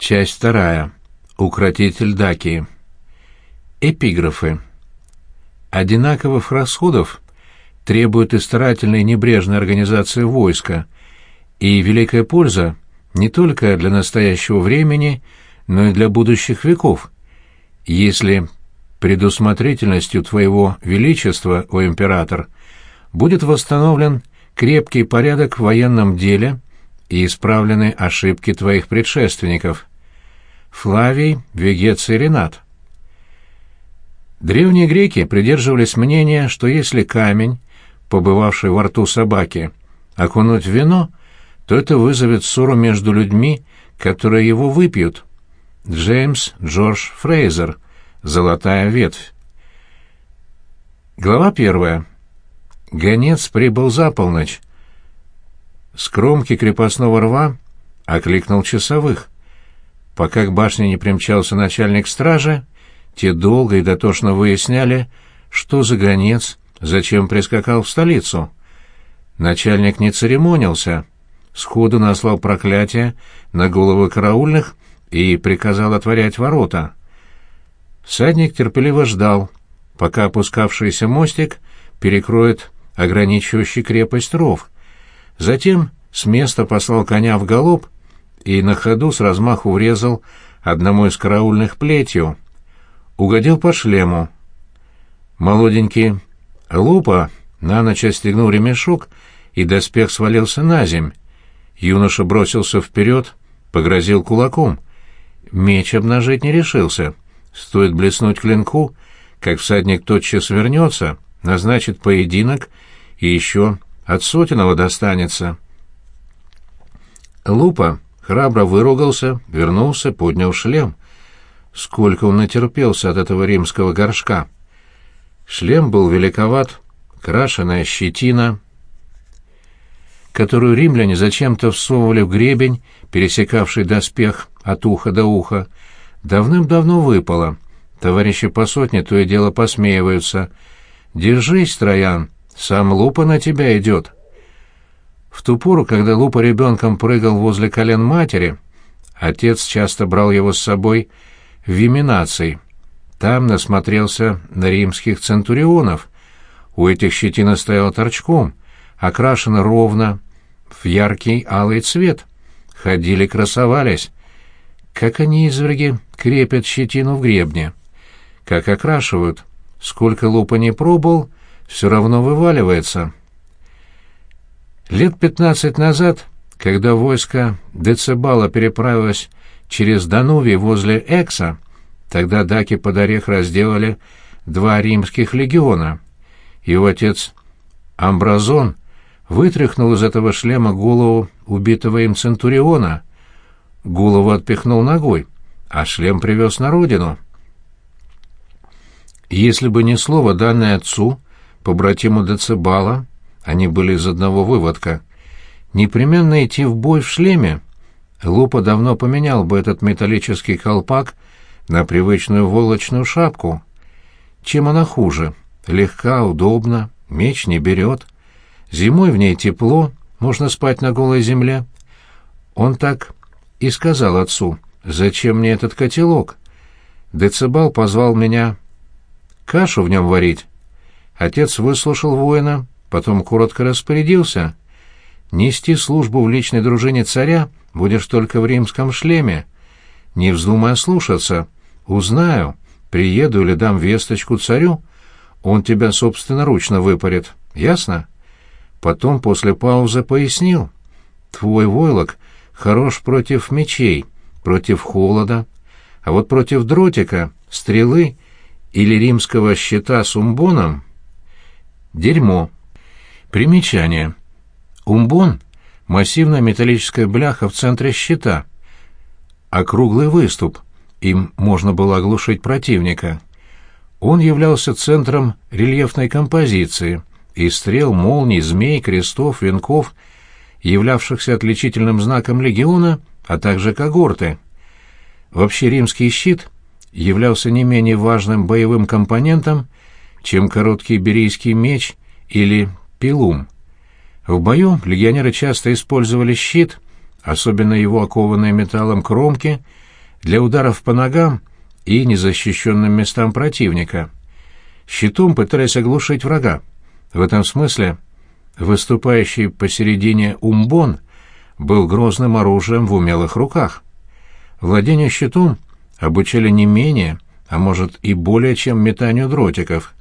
Часть вторая. Укротитель Дакии. Эпиграфы. Одинаковых расходов требует и старательной небрежной организации войска, и великая польза не только для настоящего времени, но и для будущих веков. Если предусмотрительностью твоего величества, о император, будет восстановлен крепкий порядок в военном деле и исправлены ошибки твоих предшественников. Флавий, Вегеций, Ренат. Древние греки придерживались мнения, что если камень, побывавший во рту собаки, окунуть в вино, то это вызовет ссору между людьми, которые его выпьют. Джеймс Джордж Фрейзер. Золотая ветвь. Глава первая. Гонец прибыл за полночь. С кромки крепостного рва окликнул часовых. Пока к башне не примчался начальник стражи, те долго и дотошно выясняли, что за гонец, зачем прискакал в столицу. Начальник не церемонился, сходу наслал проклятие на головы караульных и приказал отворять ворота. Всадник терпеливо ждал, пока опускавшийся мостик перекроет ограничивающий крепость ров. Затем с места послал коня в галоп и на ходу с размаху врезал одному из караульных плетью. Угодил по шлему. Молоденький Лупа на ночь остегнул ремешок, и доспех свалился на земь. Юноша бросился вперед, погрозил кулаком. Меч обнажить не решился. Стоит блеснуть клинку, как всадник тотчас вернется, назначит поединок, и еще от сотенного достанется. Лупа храбро выругался, вернулся, поднял шлем. Сколько он натерпелся от этого римского горшка. Шлем был великоват, крашеная щетина, которую римляне зачем-то всовывали в гребень, пересекавший доспех от уха до уха, давным-давно выпала. Товарищи по сотне то и дело посмеиваются. «Держись, Троян, сам Лупа на тебя идет». В ту пору, когда Лупа ребенком прыгал возле колен матери, отец часто брал его с собой в виминации. Там насмотрелся на римских центурионов. У этих щетина стояла торчком, окрашена ровно, в яркий алый цвет. Ходили, красовались. Как они, изверги, крепят щетину в гребне. Как окрашивают. Сколько лупа не пробовал, все равно вываливается. Лет пятнадцать назад, когда войско Децибала переправилось через Данувий возле Экса, тогда даки под орех разделали два римских легиона. Его отец Амбразон вытряхнул из этого шлема голову убитого им Центуриона. Голову отпихнул ногой, а шлем привез на родину. Если бы не слово, данное отцу, побратиму Децибала, они были из одного выводка. Непременно идти в бой в шлеме. Лупа давно поменял бы этот металлический колпак на привычную волочную шапку. Чем она хуже? Легка, удобна, меч не берет. Зимой в ней тепло, можно спать на голой земле. Он так и сказал отцу, «Зачем мне этот котелок?» Децибал позвал меня кашу в нем варить. Отец выслушал воина, потом коротко распорядился. «Нести службу в личной дружине царя будешь только в римском шлеме. Не вздумай слушаться. Узнаю, приеду или дам весточку царю, он тебя собственноручно выпарит. Ясно?» Потом после паузы пояснил. «Твой войлок хорош против мечей, против холода, а вот против дротика, стрелы или римского щита с умбоном — дерьмо». Примечание. Умбон — массивная металлическая бляха в центре щита. Округлый выступ. Им можно было оглушить противника. Он являлся центром рельефной композиции из стрел, молний, змей, крестов, венков, являвшихся отличительным знаком легиона, а также когорты. Вообще римский щит являлся не менее важным боевым компонентом, чем короткий берийский меч или пилум. В бою легионеры часто использовали щит, особенно его окованные металлом кромки, для ударов по ногам и незащищенным местам противника. Щитом пытались оглушить врага. В этом смысле выступающий посередине умбон был грозным оружием в умелых руках. Владение щитом обучали не менее, а может и более, чем метанию дротиков.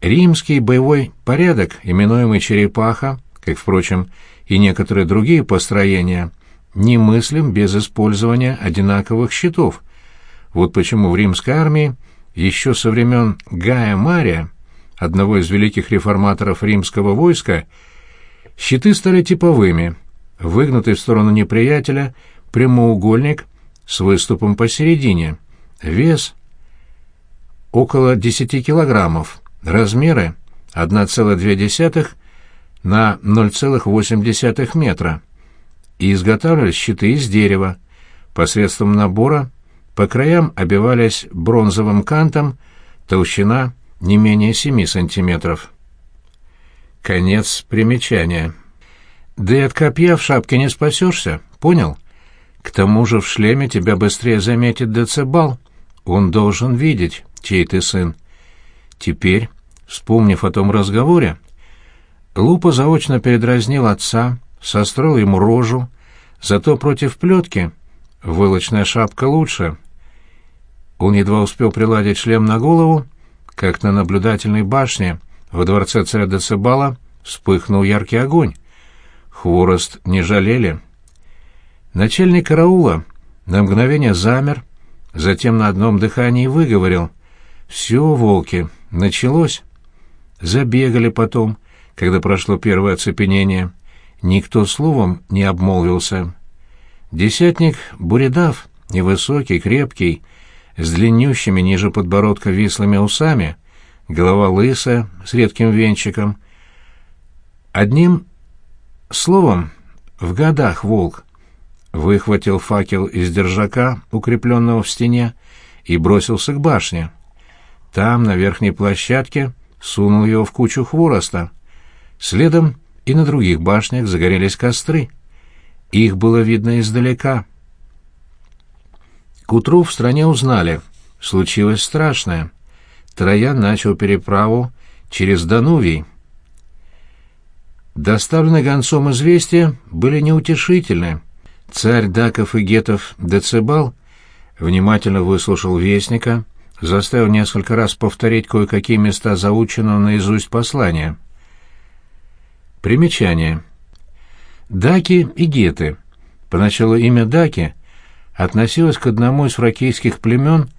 Римский боевой порядок, именуемый «черепаха», как, впрочем, и некоторые другие построения, немыслим без использования одинаковых щитов. Вот почему в римской армии еще со времен Гая Мария, одного из великих реформаторов римского войска, щиты стали типовыми, выгнутый в сторону неприятеля прямоугольник с выступом посередине, вес около 10 килограммов, размеры 1,2 на 0,8 метра и изготавливались щиты из дерева. Посредством набора по краям обивались бронзовым кантом, толщина не менее 7 сантиметров. Конец примечания. Да и от копья в шапке не спасешься, понял? К тому же в шлеме тебя быстрее заметит децибал. Он должен видеть, чей ты сын. Теперь, вспомнив о том разговоре, Лупа заочно передразнил отца, состроил ему рожу, зато против плетки вылочная шапка лучше. Он едва успел приладить шлем на голову, как на наблюдательной башне во дворце царя Децибала вспыхнул яркий огонь. Хворост не жалели. Начальник караула на мгновение замер, затем на одном дыхании выговорил. «Все, волки, началось». Забегали потом, когда прошло первое оцепенение. Никто словом не обмолвился. Десятник Буредав, невысокий, крепкий, с длиннющими ниже подбородка вислыми усами, голова лысая, с редким венчиком. Одним словом, в годах волк выхватил факел из держака, укрепленного в стене, и бросился к башне. Там, на верхней площадке, сунул его в кучу хвороста. Следом и на других башнях загорелись костры. Их было видно издалека. К утру в стране узнали. Случилось страшное. Троян начал переправу через Данувий. Доставленные гонцом известия были неутешительны. Царь Даков и Гетов Децибал внимательно выслушал вестника, заставил несколько раз повторить кое-какие места заученного наизусть послания — Примечание. Даки и геты. Поначалу имя Даки относилось к одному из фракийских племен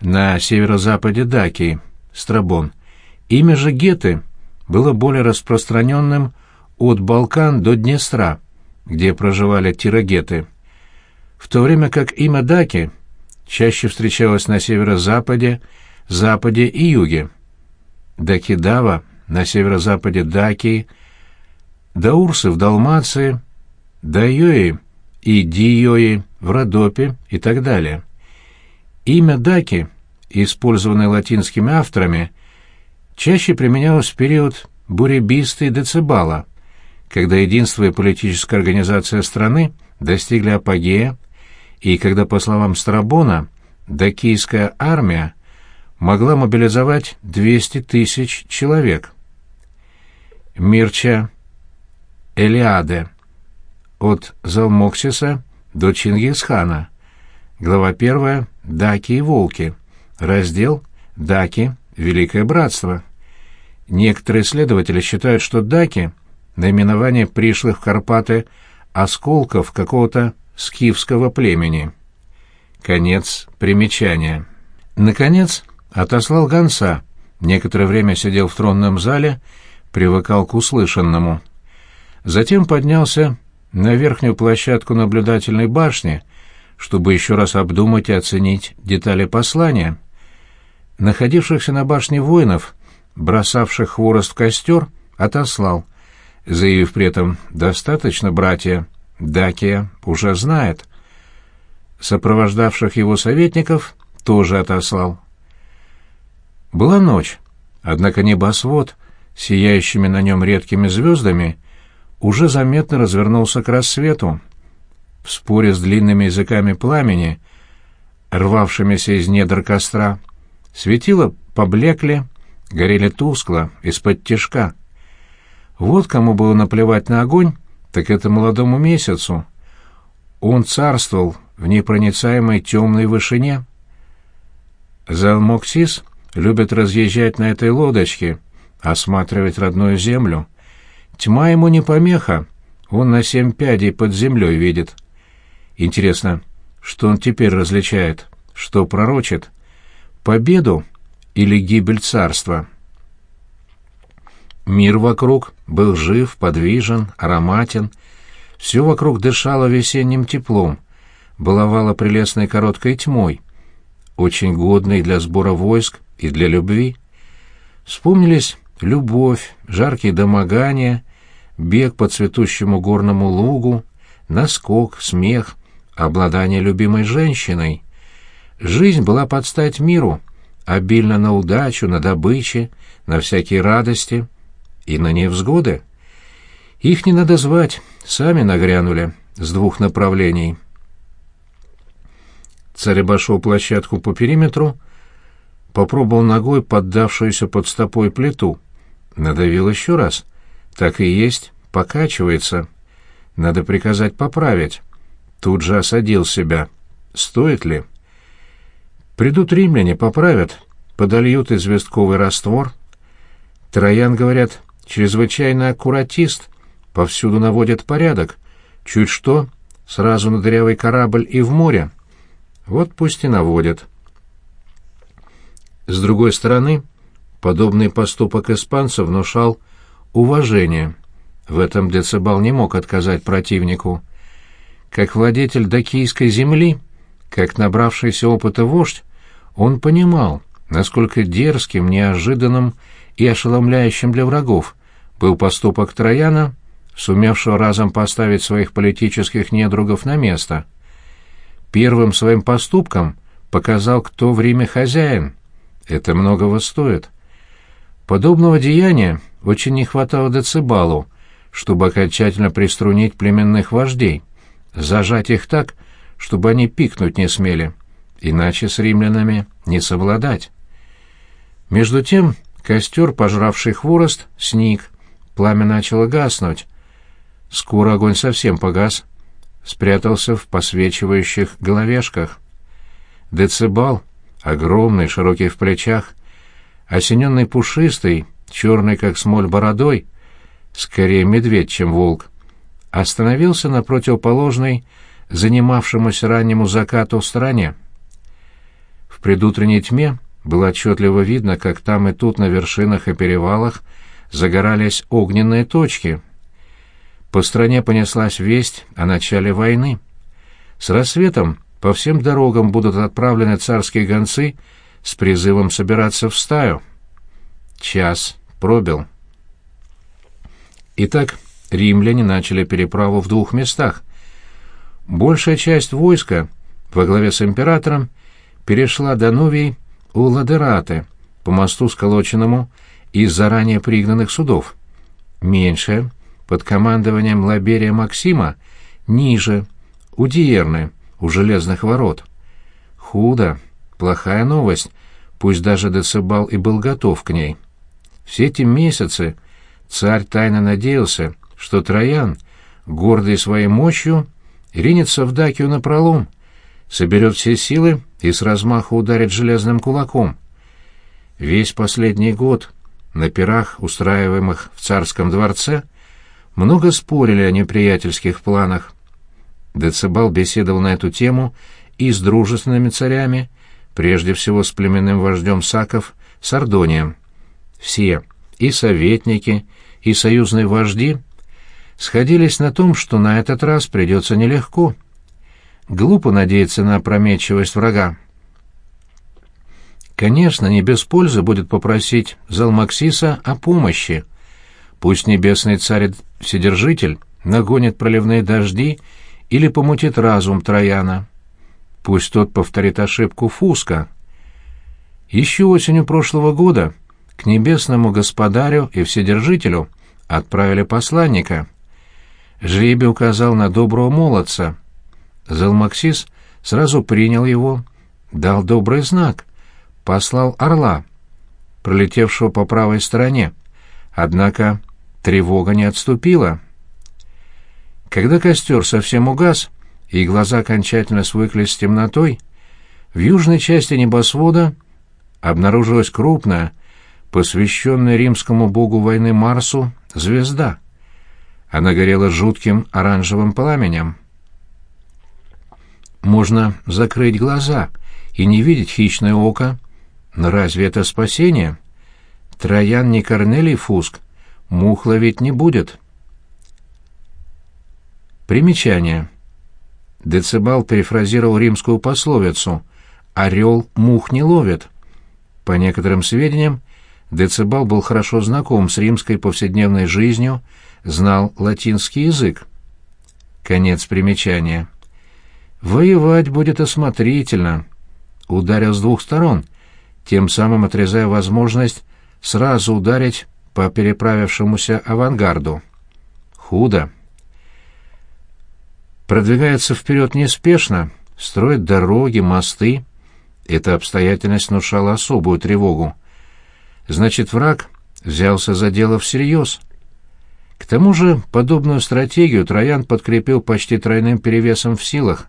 на северо-западе Дакии, Страбон. Имя же геты было более распространенным от Балкан до Днестра, где проживали тирогеты, в то время как имя Даки чаще встречалось на северо-западе, западе и юге. Дакидава на северо-западе Дакии – Даурсы в Далмации, Дайои и Диои в Родопе и так далее. Имя Даки, использованное латинскими авторами, чаще применялось в период буребисты и децибала, когда единство и политическая организация страны достигли апогея, и когда, по словам Страбона, дакийская армия могла мобилизовать 200 тысяч человек. Мирча Элиаде. От Залмоксиса до Чингисхана. Глава 1. Даки и волки. Раздел Даки. Великое братство. Некоторые исследователи считают, что даки — наименование пришлых в Карпаты осколков какого-то скифского племени. Конец примечания. Наконец, отослал гонца. Некоторое время сидел в тронном зале, привыкал к услышанному. Затем поднялся на верхнюю площадку наблюдательной башни, чтобы еще раз обдумать и оценить детали послания. Находившихся на башне воинов, бросавших хворост в костер, отослал, заявив при этом «достаточно, братья, Дакия уже знает». Сопровождавших его советников тоже отослал. Была ночь, однако небосвод, сияющими на нем редкими звездами, уже заметно развернулся к рассвету. В споре с длинными языками пламени рвавшимися из недр костра. Светила поблекли, горели тускло, из-под тишка. Вот кому было наплевать на огонь, так это молодому месяцу. Он царствовал в непроницаемой темной вышине. Залмоксис любит разъезжать на этой лодочке, осматривать родную землю. Тьма ему не помеха, он на семь пядей под землей видит. Интересно, что он теперь различает, что пророчит? Победу или гибель царства? Мир вокруг был жив, подвижен, ароматен. Все вокруг дышало весенним теплом, баловало прелестной короткой тьмой, очень годной для сбора войск и для любви. Вспомнились любовь, жаркие домогания, бег по цветущему горному лугу, наскок, смех, обладание любимой женщиной. Жизнь была под стать миру, обильно на удачу, на добыче, на всякие радости и на невзгоды. Их не надо звать, сами нагрянули с двух направлений. Царь обошел площадку по периметру, попробовал ногой поддавшуюся под стопой плиту. Надавил еще раз. Так и есть, покачивается. Надо приказать поправить. Тут же осадил себя. Стоит ли? Придут римляне, поправят, подольют известковый раствор. Троян, говорят, чрезвычайно аккуратист, повсюду наводит порядок. Чуть что, сразу на дырявый корабль и в море. Вот пусть и наводят. С другой стороны, подобный поступок испанца внушал уважение. В этом Децибал не мог отказать противнику. Как владетель докийской земли, как набравшийся опыта вождь, он понимал, насколько дерзким, неожиданным и ошеломляющим для врагов был поступок Трояна, сумевшего разом поставить своих политических недругов на место. Первым своим поступком показал, кто в Риме хозяин, это многого стоит. Подобного деяния очень не хватало Децибалу, чтобы окончательно приструнить племенных вождей, зажать их так, чтобы они пикнуть не смели, иначе с римлянами не совладать. Между тем костер, пожравший хворост, сник, пламя начало гаснуть. Скоро огонь совсем погас, спрятался в посвечивающих головешках. Децибал огромный, широкий в плечах, осененный пушистой, черный как смоль бородой, скорее медведь, чем волк, остановился на противоположной, занимавшемуся раннему закату стороне. В предутренней тьме было отчетливо видно, как там и тут на вершинах и перевалах загорались огненные точки. По стране понеслась весть о начале войны. С рассветом по всем дорогам будут отправлены царские гонцы с призывом собираться в стаю. Час пробил. Итак, римляне начали переправу в двух местах. Большая часть войска во главе с императором перешла до Новий у Ладераты, по мосту, сколоченному из заранее пригнанных судов. Меньшая, под командованием Лаберия Максима, ниже, у Диерны, у железных ворот. Худо, плохая новость, пусть даже Децибал и был готов к ней. Все эти месяцы царь тайно надеялся, что Троян, гордый своей мощью, ринется в Дакию напролом, соберет все силы и с размаху ударит железным кулаком. Весь последний год на пирах, устраиваемых в царском дворце, много спорили о неприятельских планах. Децибал беседовал на эту тему и с дружественными царями, прежде всего с племенным вождем Саков, Сардонием. Все, и советники, и союзные вожди, сходились на том, что на этот раз придется нелегко. Глупо надеяться на опрометчивость врага. Конечно, не без пользы будет попросить Залмаксиса о помощи. Пусть небесный царь-вседержитель нагонит проливные дожди или помутит разум Трояна. Пусть тот повторит ошибку Фуска. Еще осенью прошлого года к небесному господарю и вседержителю отправили посланника. Жребий указал на доброго молодца. Залмаксис сразу принял его, дал добрый знак, послал орла, пролетевшего по правой стороне. Однако тревога не отступила. Когда костер совсем угас, и глаза окончательно свыклись с темнотой, в южной части небосвода обнаружилась крупная, посвященная римскому богу войны Марсу, звезда. Она горела жутким оранжевым пламенем. Можно закрыть глаза и не видеть хищное око, но разве это спасение? Троян не Корнелий Фуск, мух ловить не будет. Примечание. Децибал перефразировал римскую пословицу «Орел мух не ловит». По некоторым сведениям, Децибал был хорошо знаком с римской повседневной жизнью, знал латинский язык. Конец примечания. «Воевать будет осмотрительно», ударил с двух сторон, тем самым отрезая возможность сразу ударить по переправившемуся авангарду. Худо продвигается вперед неспешно, строит дороги, мосты. Эта обстоятельность внушала особую тревогу. Значит, враг взялся за дело всерьез. К тому же подобную стратегию Троян подкрепил почти тройным перевесом в силах.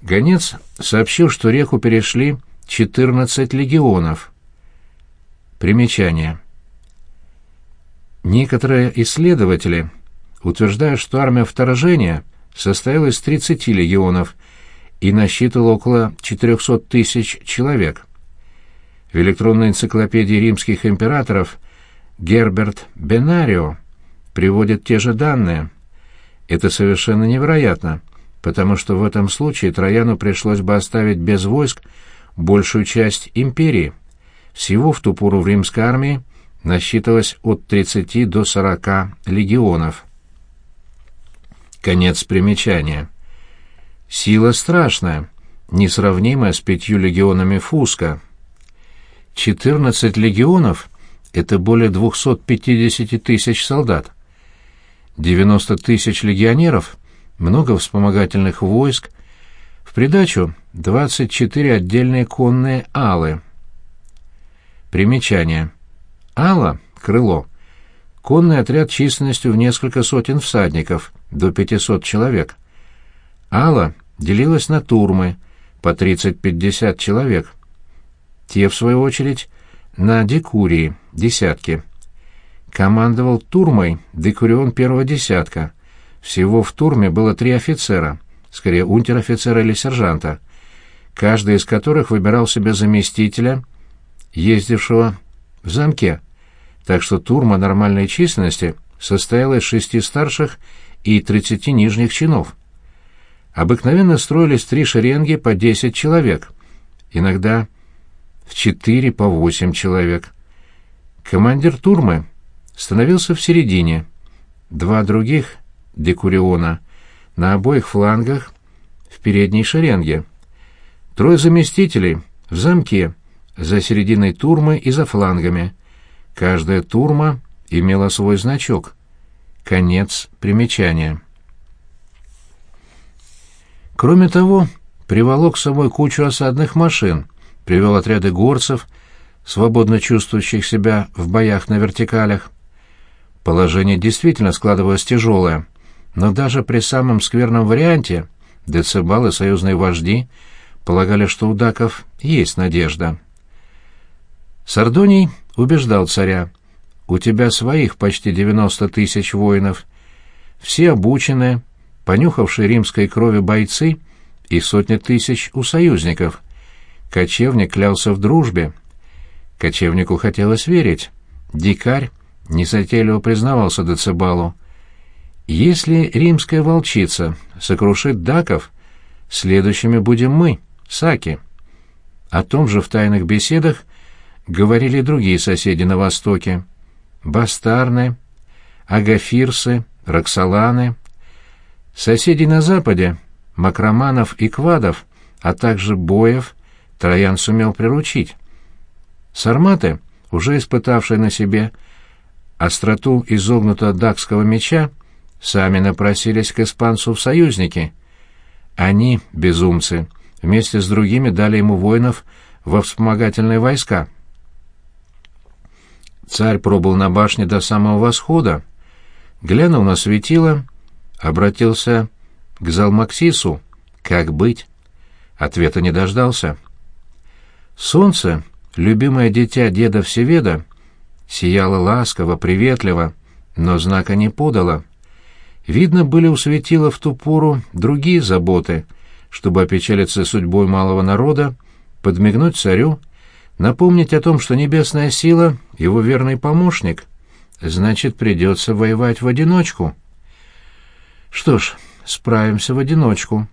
Гонец сообщил, что реку перешли 14 легионов. Примечание. Некоторые исследователи утверждая, что армия вторжения состояла из 30 легионов и насчитывала около 400 тысяч человек. В электронной энциклопедии римских императоров Герберт Бенарио приводит те же данные. Это совершенно невероятно, потому что в этом случае Трояну пришлось бы оставить без войск большую часть империи. Всего в ту пору в римской армии насчитывалось от 30 до 40 легионов. Конец примечания. Сила страшная, несравнимая с пятью легионами Фуска. 14 легионов — это более 250 тысяч солдат. 90 тысяч легионеров, много вспомогательных войск, в придачу 24 отдельные конные алы. Примечание. Ала — крыло — конный отряд численностью в несколько сотен всадников, до 500 человек. Алла делилась на турмы, по 30-50 человек. Те, в свою очередь, на декурии, десятки. Командовал турмой декурион первого десятка. Всего в турме было три офицера, скорее унтер-офицера или сержанта, каждый из которых выбирал себе заместителя, ездившего в замке так что турма нормальной численности состояла из шести старших и тридцати нижних чинов. Обыкновенно строились три шеренги по десять человек, иногда в четыре по восемь человек. Командир турмы становился в середине, два других — декуриона, на обоих флангах в передней шеренге. Трое заместителей в замке, за серединой турмы и за флангами — Каждая турма имела свой значок. Конец примечания. Кроме того, приволок с собой кучу осадных машин, привел отряды горцев, свободно чувствующих себя в боях на вертикалях. Положение действительно складывалось тяжелое, но даже при самом скверном варианте Децибал и союзные вожди полагали, что у даков есть надежда. Сардоний убеждал царя. «У тебя своих почти девяносто тысяч воинов. Все обученные, понюхавшие римской крови бойцы и сотни тысяч у союзников. Кочевник клялся в дружбе. Кочевнику хотелось верить. Дикарь незатейливо признавался Децибалу. «Если римская волчица сокрушит даков, следующими будем мы, саки». О том же в тайных беседах говорили другие соседи на востоке. Бастарны, Агафирсы, Роксоланы. Соседи на западе, Макроманов и Квадов, а также Боев, Троян сумел приручить. Сарматы, уже испытавшие на себе остроту изогнутого дакского меча, сами напросились к испанцу в союзники. Они, безумцы, вместе с другими дали ему воинов во вспомогательные войска. Царь пробыл на башне до самого восхода, глянул на светило, обратился к Залмаксису. Как быть? Ответа не дождался. Солнце, любимое дитя деда Всеведа, сияло ласково, приветливо, но знака не подало. Видно, были у светила в ту пору другие заботы, чтобы опечалиться судьбой малого народа, подмигнуть царю, напомнить о том, что небесная сила — его верный помощник. Значит, придется воевать в одиночку. Что ж, справимся в одиночку.